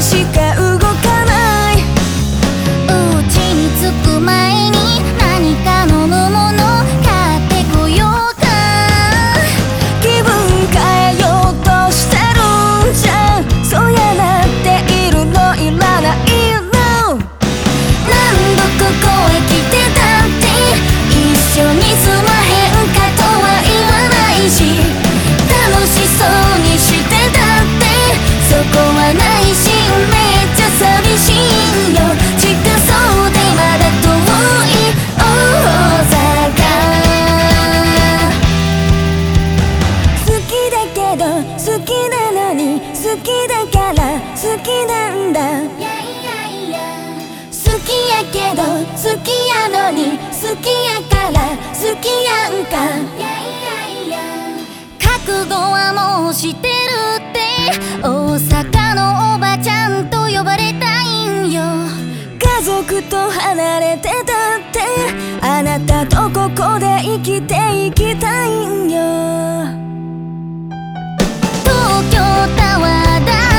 しか好きなのに好きだから好きなんだ。好きやけど好きやのに好きやから好きやんか。覚悟はもうしてるって大阪のおばちゃんと呼ばれたいんよ。家族と離れてたってあなたとここで生きていきたいんよ。たとだ